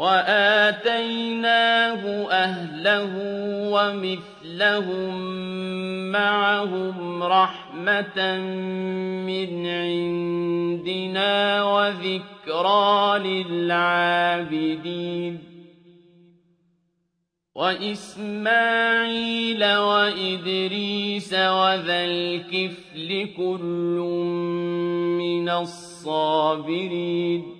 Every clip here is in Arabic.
وَآتَيْنَاهُ أَهْلَهُ وَمِثْلَهُم مَّعَهُمْ رَحْمَةً مِّنْ عِندِنَا وَذِكْرَىٰ لِلْعَابِدِينَ. وَإِسْمَاعِيلَ وَإِدْرِيسَ وَذَا الْكِفْلِ ۖ كُلٌّ مِّنَ الصَّابِرِينَ.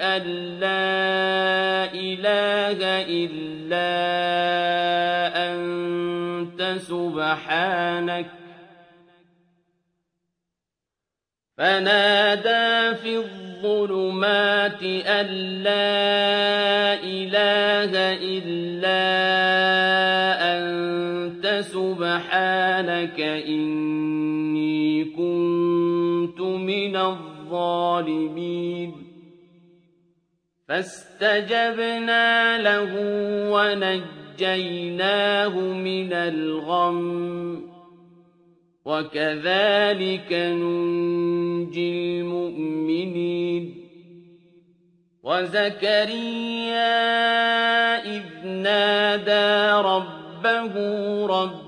أَن لَّا إِلَٰهَ إِلَّا أَنتَ سُبْحَانَكَ فَنَادَىٰ فِي الظُّلُمَاتِ أَن لَّا إِلَٰهَ إِلَّا أَنتَ سُبْحَانَكَ إِنِّي الظَّالِمِينَ. فَاسْتَجَبْنَا لَهُ وَنَجَّيْنَاهُ مِنَ الْغَمِّ ۚ. وَكَذَٰلِكَ نُنجِي الْمُؤْمِنِينَ. وَزَكَرِيَّا إِذْ نَادَىٰ رَبَّهُ رَبِّ